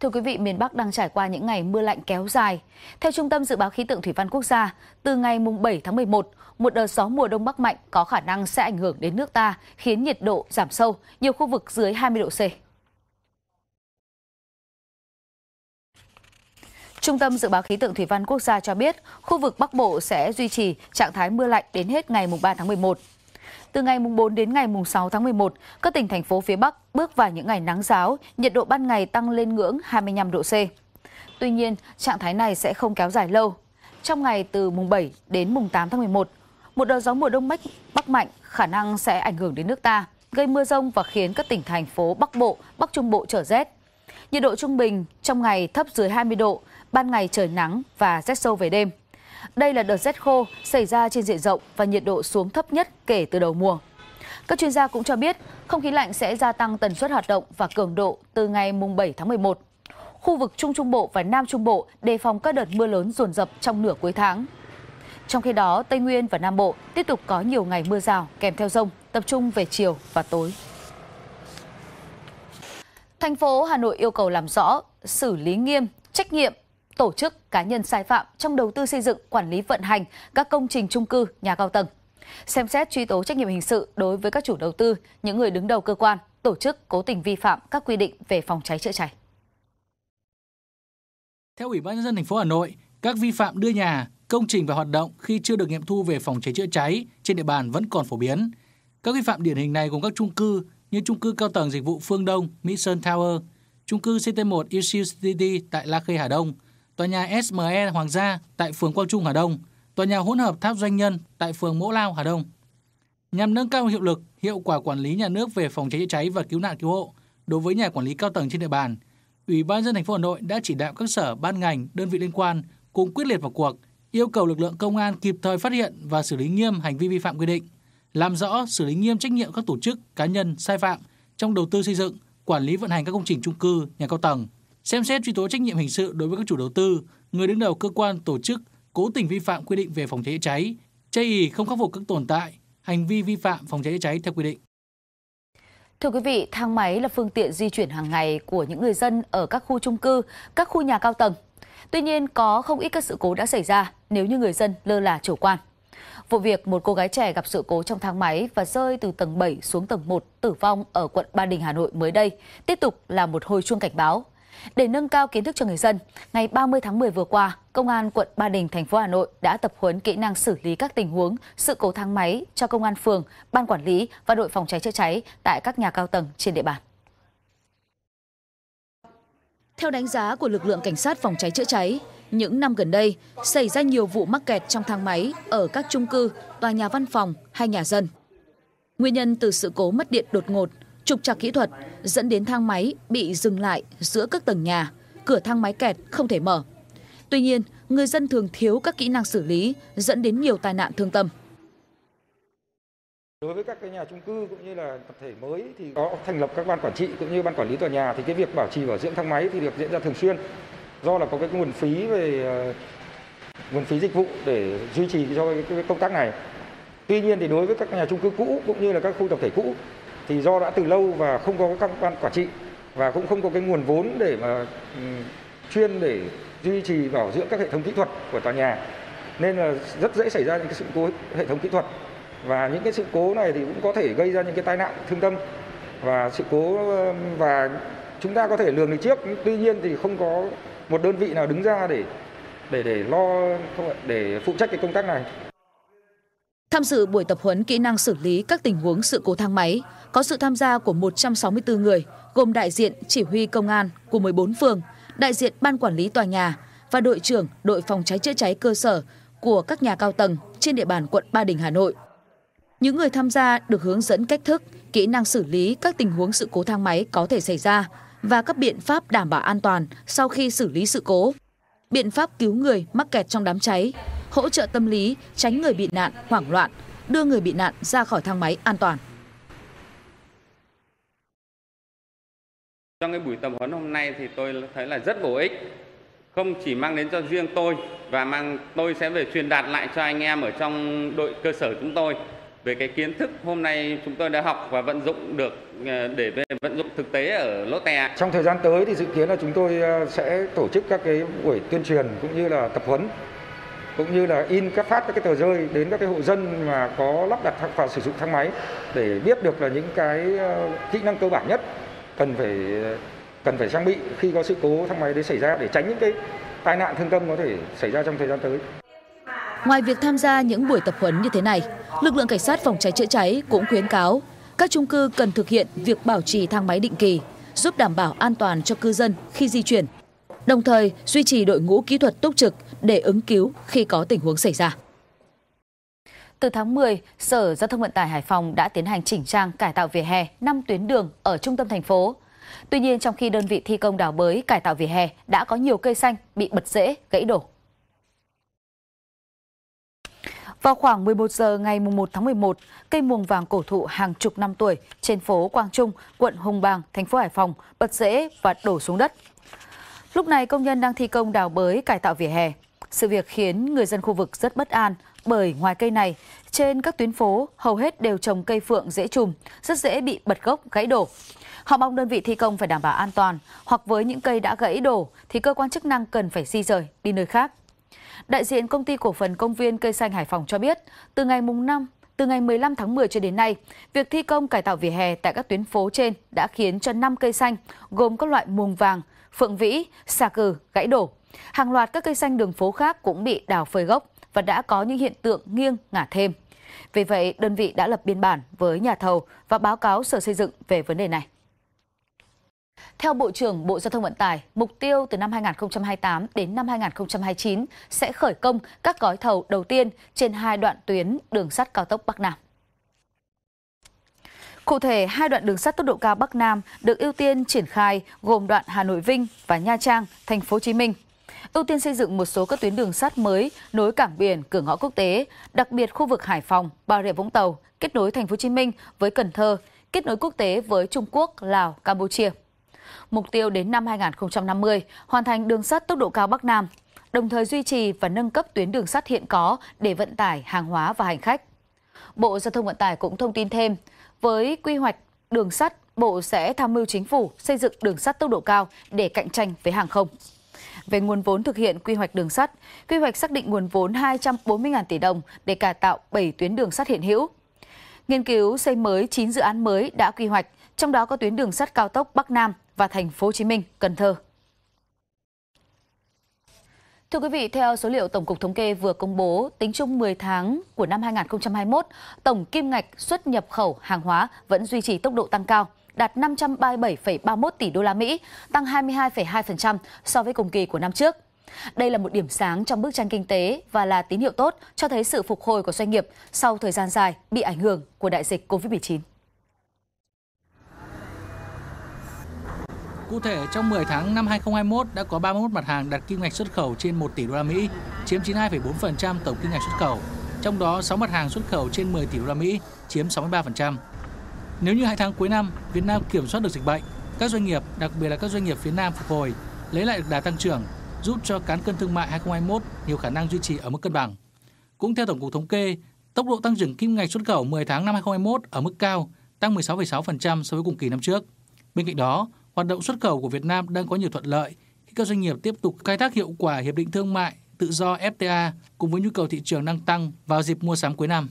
Thưa quý vị, miền Bắc đang trải qua những ngày mưa lạnh kéo dài. Theo Trung tâm Dự báo Khí tượng Thủy văn Quốc gia, từ ngày 7 tháng 11, một đợt gió mùa đông bắc mạnh có khả năng sẽ ảnh hưởng đến nước ta, khiến nhiệt độ giảm sâu, nhiều khu vực dưới 20 độ C. Trung tâm Dự báo Khí tượng Thủy văn Quốc gia cho biết, khu vực Bắc Bộ sẽ duy trì trạng thái mưa lạnh đến hết ngày 3 tháng 11. Từ ngày mùng 4 đến ngày mùng 6 tháng 11, các tỉnh thành phố phía Bắc bước vào những ngày nắng giáo, nhiệt độ ban ngày tăng lên ngưỡng 25 độ C. Tuy nhiên, trạng thái này sẽ không kéo dài lâu. Trong ngày từ mùng 7 đến mùng 8 tháng 11, một đợt gió mùa đông bắc, bắc mạnh khả năng sẽ ảnh hưởng đến nước ta, gây mưa rông và khiến các tỉnh thành phố Bắc Bộ, Bắc Trung Bộ trở rét. Nhiệt độ trung bình trong ngày thấp dưới 20 độ, ban ngày trời nắng và rét sâu về đêm. Đây là đợt rét khô xảy ra trên diện rộng và nhiệt độ xuống thấp nhất kể từ đầu mùa. Các chuyên gia cũng cho biết không khí lạnh sẽ gia tăng tần suất hoạt động và cường độ từ ngày 7 tháng 11. Khu vực Trung Trung Bộ và Nam Trung Bộ đề phòng các đợt mưa lớn dồn dập trong nửa cuối tháng. Trong khi đó, Tây Nguyên và Nam Bộ tiếp tục có nhiều ngày mưa rào kèm theo rông, tập trung về chiều và tối. Thành phố Hà Nội yêu cầu làm rõ, xử lý nghiêm trách nhiệm tổ chức cá nhân sai phạm trong đầu tư xây dựng, quản lý vận hành các công trình trung cư, nhà cao tầng. Xem xét truy tố trách nhiệm hình sự đối với các chủ đầu tư, những người đứng đầu cơ quan, tổ chức cố tình vi phạm các quy định về phòng cháy chữa cháy. Theo Ủy ban nhân dân thành phố Hà Nội, các vi phạm đưa nhà, công trình và hoạt động khi chưa được nghiệm thu về phòng cháy chữa cháy trên địa bàn vẫn còn phổ biến. Các vi phạm điển hình này gồm các chung cư như chung cư cao tầng dịch vụ Phương Đông, Mỹ Sơn Tower, chung cư CT1 Issue City tại La Khê Hà Đông, tòa nhà SME Hoàng gia tại phường Quang Trung Hà Đông, tòa nhà hỗn hợp Tháp Doanh nhân tại phường Mỗ Lao Hà Đông. Nhằm nâng cao hiệu lực, hiệu quả quản lý nhà nước về phòng cháy chữa cháy và cứu nạn cứu hộ đối với nhà quản lý cao tầng trên địa bàn, Ủy ban dân thành phố Hà Nội đã chỉ đạo các sở ban ngành, đơn vị liên quan cùng quyết liệt vào cuộc, yêu cầu lực lượng công an kịp thời phát hiện và xử lý nghiêm hành vi vi phạm quy định, làm rõ xử lý nghiêm trách nhiệm các tổ chức, cá nhân sai phạm trong đầu tư xây dựng, quản lý vận hành các công trình trung cư, nhà cao tầng, xem xét truy tố trách nhiệm hình sự đối với các chủ đầu tư, người đứng đầu cơ quan tổ chức cố tình vi phạm quy định về phòng cháy chữa cháy, chây ý không khắc phục các tồn tại, hành vi vi phạm phòng cháy chữa cháy theo quy định. Thưa quý vị, thang máy là phương tiện di chuyển hàng ngày của những người dân ở các khu chung cư, các khu nhà cao tầng. Tuy nhiên, có không ít các sự cố đã xảy ra nếu như người dân lơ là chủ quan. Vụ việc một cô gái trẻ gặp sự cố trong thang máy và rơi từ tầng 7 xuống tầng 1 tử vong ở quận Ba Đình, Hà Nội mới đây tiếp tục là một hồi chuông cảnh báo. Để nâng cao kiến thức cho người dân, ngày 30 tháng 10 vừa qua, Công an quận Ba Đình, thành phố Hà Nội đã tập huấn kỹ năng xử lý các tình huống sự cố thang máy cho công an phường, ban quản lý và đội phòng cháy chữa cháy tại các nhà cao tầng trên địa bàn. Theo đánh giá của lực lượng cảnh sát phòng cháy chữa cháy, những năm gần đây xảy ra nhiều vụ mắc kẹt trong thang máy ở các chung cư, tòa nhà văn phòng hay nhà dân. Nguyên nhân từ sự cố mất điện đột ngột, trục trặc kỹ thuật dẫn đến thang máy bị dừng lại giữa các tầng nhà, cửa thang máy kẹt không thể mở. Tuy nhiên, người dân thường thiếu các kỹ năng xử lý dẫn đến nhiều tai nạn thương tâm. Đối với các cái nhà chung cư cũng như là tập thể mới thì có thành lập các ban quản trị cũng như ban quản lý tòa nhà thì cái việc bảo trì bảo dưỡng thang máy thì được diễn ra thường xuyên do là có cái nguồn phí về ờ, nguồn phí dịch vụ để duy trì cho cái công tác này. Tuy nhiên thì đối với các nhà chung cư cũ cũng như là các khu tập thể cũ thì do đã từ lâu và không có các ban quản trị và cũng không có cái nguồn vốn để mà ừ, chuyên để duy trì bảo dưỡng các hệ thống kỹ thuật của tòa nhà. Nên là rất dễ xảy ra những cái sự cố hệ thống kỹ thuật. Và những cái sự cố này thì cũng có thể gây ra những cái tai nạn thương tâm. Và sự cố và chúng ta có thể lường được trước. Tuy nhiên thì không có một đơn vị nào đứng ra để để để lo để phụ trách cái công tác này. Tham dự buổi tập huấn kỹ năng xử lý các tình huống sự cố thang máy có sự tham gia của 164 người, gồm đại diện chỉ huy công an của 14 phường, đại diện ban quản lý tòa nhà và đội trưởng đội phòng cháy chữa cháy cơ sở của các nhà cao tầng trên địa bàn quận Ba Đình, Hà Nội. Những người tham gia được hướng dẫn cách thức, kỹ năng xử lý các tình huống sự cố thang máy có thể xảy ra và các biện pháp đảm bảo an toàn sau khi xử lý sự cố. Biện pháp cứu người mắc kẹt trong đám cháy, hỗ trợ tâm lý, tránh người bị nạn, hoảng loạn, đưa người bị nạn ra khỏi thang máy an toàn. Trong cái buổi tập huấn hôm nay thì tôi thấy là rất bổ ích. Không chỉ mang đến cho riêng tôi và mang tôi sẽ về truyền đạt lại cho anh em ở trong đội cơ sở chúng tôi về cái kiến thức hôm nay chúng tôi đã học và vận dụng được ờ, để về vận dụng thực tế ở Lotte. Trong thời gian tới thì dự kiến là chúng tôi ờ, sẽ tổ chức các cái buổi tuyên truyền cũng như là tập huấn cũng như là in các phát các cái tờ rơi đến các cái hộ dân mà có lắp đặt và sử dụng thang máy để biết được là những cái ờ, kỹ năng cơ bản nhất cần phải cần phải trang bị khi có sự cố thang máy đấy xảy ra để tránh những cái tai nạn thương tâm có thể xảy ra trong thời gian tới. Ngoài việc tham gia những buổi tập huấn như thế này, lực lượng cảnh sát phòng cháy chữa cháy cũng khuyến cáo các chung cư cần thực hiện việc bảo trì thang máy định kỳ, giúp đảm bảo an toàn cho cư dân khi di chuyển. Đồng thời duy trì đội ngũ kỹ thuật túc trực để ứng cứu khi có tình huống xảy ra. Từ tháng 10, Sở Giao thông Vận tải Hải Phòng đã tiến hành chỉnh trang cải tạo vỉa hè 5 tuyến đường ở trung tâm thành phố. Tuy nhiên, trong khi đơn vị thi công đào bới cải tạo vỉa hè đã có nhiều cây xanh bị bật rễ, gãy đổ. Vào khoảng 11 giờ ngày 1 tháng 11, cây muồng vàng cổ thụ hàng chục năm tuổi trên phố Quang Trung, quận Hồng Bàng, thành phố Hải Phòng bật rễ và đổ xuống đất. Lúc này công nhân đang thi công đào bới cải tạo vỉa hè. Sự việc khiến người dân khu vực rất bất an bởi ngoài cây này, trên các tuyến phố hầu hết đều trồng cây phượng dễ trùm, rất dễ bị bật gốc gãy đổ. Họ mong đơn vị thi công phải đảm bảo an toàn, hoặc với những cây đã gãy đổ thì cơ quan chức năng cần phải di rời đi nơi khác. Đại diện công ty cổ phần công viên cây xanh Hải Phòng cho biết, từ ngày mùng 5 từ ngày 15 tháng 10 cho đến nay, việc thi công cải tạo vỉa hè tại các tuyến phố trên đã khiến cho 5 cây xanh gồm các loại muồng vàng, phượng vĩ, xà cừ gãy đổ. Hàng loạt các cây xanh đường phố khác cũng bị đào phơi gốc và đã có những hiện tượng nghiêng ngả thêm. Vì vậy, đơn vị đã lập biên bản với nhà thầu và báo cáo Sở Xây dựng về vấn đề này. Theo Bộ trưởng Bộ Giao thông Vận tải, mục tiêu từ năm 2028 đến năm 2029 sẽ khởi công các gói thầu đầu tiên trên hai đoạn tuyến đường sắt cao tốc Bắc Nam. Cụ thể, hai đoạn đường sắt tốc độ cao Bắc Nam được ưu tiên triển khai gồm đoạn Hà Nội Vinh và Nha Trang, Thành phố Hồ Chí Minh. Ưu tiên xây dựng một số các tuyến đường sắt mới nối cảng biển, cửa ngõ quốc tế, đặc biệt khu vực Hải Phòng, Bà Rịa Vũng Tàu, kết nối Thành phố Hồ Chí Minh với Cần Thơ, kết nối quốc tế với Trung Quốc, Lào, Campuchia. Mục tiêu đến năm 2050 hoàn thành đường sắt tốc độ cao Bắc Nam, đồng thời duy trì và nâng cấp tuyến đường sắt hiện có để vận tải hàng hóa và hành khách. Bộ Giao thông Vận tải cũng thông tin thêm, với quy hoạch đường sắt, Bộ sẽ tham mưu chính phủ xây dựng đường sắt tốc độ cao để cạnh tranh với hàng không. Về nguồn vốn thực hiện quy hoạch đường sắt, quy hoạch xác định nguồn vốn 240.000 tỷ đồng để cải tạo 7 tuyến đường sắt hiện hữu. Nghiên cứu xây mới 9 dự án mới đã quy hoạch, trong đó có tuyến đường sắt cao tốc Bắc Nam và thành phố Hồ Chí Minh, Cần Thơ. Thưa quý vị, theo số liệu Tổng cục Thống kê vừa công bố, tính chung 10 tháng của năm 2021, tổng kim ngạch xuất nhập khẩu hàng hóa vẫn duy trì tốc độ tăng cao, đạt 537,31 tỷ đô la Mỹ, tăng 22,2% so với cùng kỳ của năm trước. Đây là một điểm sáng trong bức tranh kinh tế và là tín hiệu tốt cho thấy sự phục hồi của doanh nghiệp sau thời gian dài bị ảnh hưởng của đại dịch COVID-19. Cụ thể, trong 10 tháng năm 2021 đã có 31 mặt hàng đạt kim ngạch xuất khẩu trên 1 tỷ đô la Mỹ, chiếm 92,4% tổng kim ngạch xuất khẩu. Trong đó 6 mặt hàng xuất khẩu trên 10 tỷ đô la Mỹ, chiếm 63%. Nếu như hai tháng cuối năm, Việt Nam kiểm soát được dịch bệnh, các doanh nghiệp, đặc biệt là các doanh nghiệp phía Nam phục hồi, lấy lại được đà tăng trưởng, giúp cho cán cân thương mại 2021 nhiều khả năng duy trì ở mức cân bằng. Cũng theo Tổng cục Thống kê, tốc độ tăng trưởng kim ngạch xuất khẩu 10 tháng năm 2021 ở mức cao, tăng 16,6% so với cùng kỳ năm trước. Bên cạnh đó, hoạt động xuất khẩu của Việt Nam đang có nhiều thuận lợi khi các doanh nghiệp tiếp tục khai thác hiệu quả hiệp định thương mại tự do FTA cùng với nhu cầu thị trường đang tăng vào dịp mua sắm cuối năm.